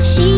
しい